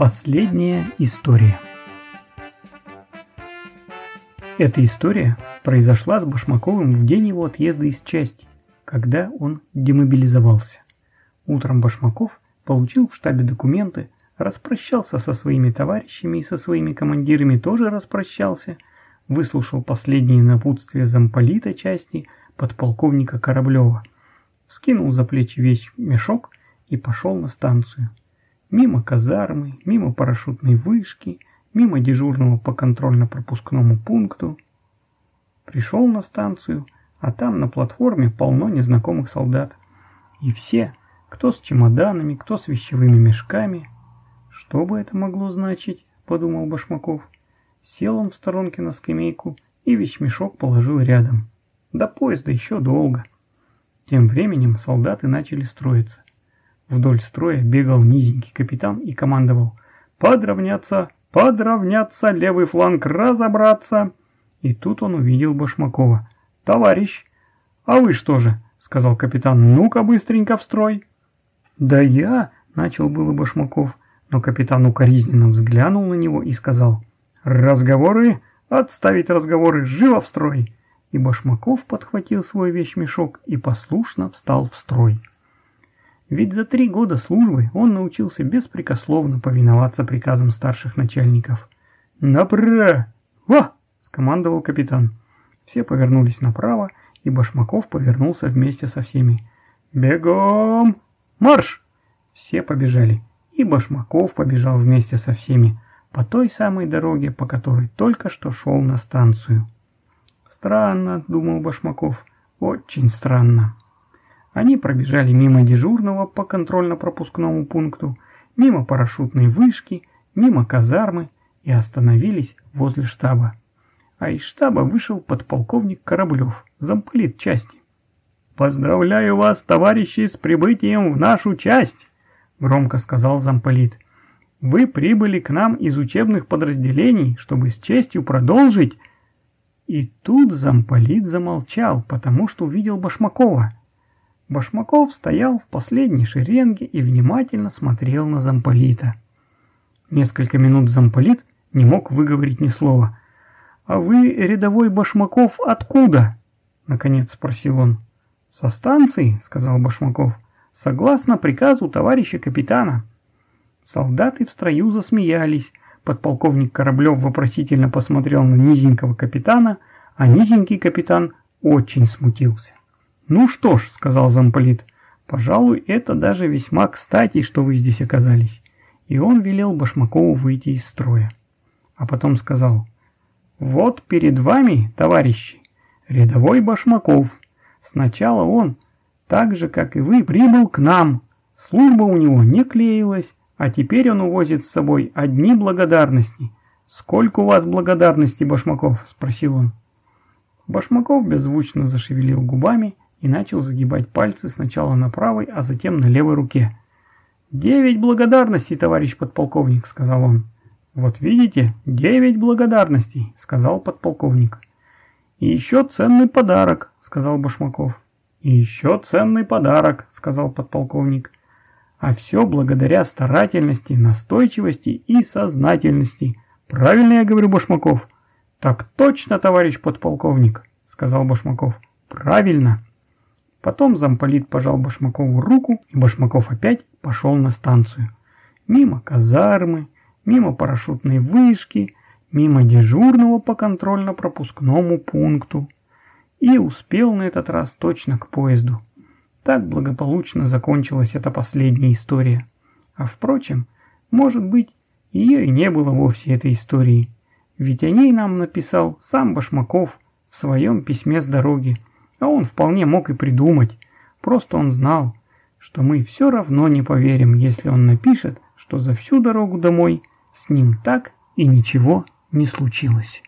Последняя история. Эта история произошла с Башмаковым в день его отъезда из части, когда он демобилизовался. Утром Башмаков получил в штабе документы, распрощался со своими товарищами и со своими командирами тоже распрощался, выслушал последние напутствия замполита части подполковника Кораблева, скинул за плечи весь мешок и пошел на станцию. Мимо казармы, мимо парашютной вышки, мимо дежурного по контрольно-пропускному пункту. Пришел на станцию, а там на платформе полно незнакомых солдат. И все, кто с чемоданами, кто с вещевыми мешками. Что бы это могло значить, подумал Башмаков. Сел он в сторонке на скамейку и вещмешок положил рядом. До поезда еще долго. Тем временем солдаты начали строиться. Вдоль строя бегал низенький капитан и командовал «Подравняться! Подравняться! Левый фланг разобраться!» И тут он увидел Башмакова. «Товарищ!» «А вы что же?» — сказал капитан. «Ну-ка быстренько в строй!» «Да я!» — начал было Башмаков, но капитан укоризненно взглянул на него и сказал «Разговоры! Отставить разговоры! Живо в строй!» И Башмаков подхватил свой вещмешок и послушно встал в строй. Ведь за три года службы он научился беспрекословно повиноваться приказам старших начальников. «Направо!» «Во!» – скомандовал капитан. Все повернулись направо, и Башмаков повернулся вместе со всеми. «Бегом! Марш!» Все побежали, и Башмаков побежал вместе со всеми по той самой дороге, по которой только что шел на станцию. «Странно», – думал Башмаков, – «очень странно». Они пробежали мимо дежурного по контрольно-пропускному пункту, мимо парашютной вышки, мимо казармы и остановились возле штаба. А из штаба вышел подполковник Кораблев, замполит части. «Поздравляю вас, товарищи, с прибытием в нашу часть!» – громко сказал замполит. «Вы прибыли к нам из учебных подразделений, чтобы с честью продолжить...» И тут замполит замолчал, потому что увидел Башмакова – Башмаков стоял в последней шеренге и внимательно смотрел на замполита. Несколько минут замполит не мог выговорить ни слова. «А вы, рядовой Башмаков, откуда?» — наконец спросил он. «Со станции», — сказал Башмаков, — «согласно приказу товарища капитана». Солдаты в строю засмеялись. Подполковник Кораблев вопросительно посмотрел на низенького капитана, а низенький капитан очень смутился. «Ну что ж», — сказал замполит, — «пожалуй, это даже весьма кстати, что вы здесь оказались». И он велел Башмакову выйти из строя. А потом сказал, «Вот перед вами, товарищи, рядовой Башмаков. Сначала он, так же, как и вы, прибыл к нам. Служба у него не клеилась, а теперь он увозит с собой одни благодарности. Сколько у вас благодарностей, Башмаков?» – спросил он. Башмаков беззвучно зашевелил губами и начал загибать пальцы сначала на правой, а затем на левой руке. «Девять благодарностей, товарищ подполковник», — сказал он. «Вот видите, девять благодарностей», — сказал подполковник. «И еще ценный подарок», — сказал Башмаков. «И еще ценный подарок», — сказал подполковник. «А все благодаря старательности, настойчивости и сознательности. Правильно я говорю, Башмаков?» «Так точно, товарищ подполковник», — сказал Башмаков. «Правильно». Потом замполит пожал Башмакову руку, и Башмаков опять пошел на станцию. Мимо казармы, мимо парашютной вышки, мимо дежурного по контрольно-пропускному пункту. И успел на этот раз точно к поезду. Так благополучно закончилась эта последняя история. А впрочем, может быть, ее и не было вовсе этой истории. Ведь о ней нам написал сам Башмаков в своем письме с дороги. А он вполне мог и придумать. Просто он знал, что мы все равно не поверим, если он напишет, что за всю дорогу домой с ним так и ничего не случилось.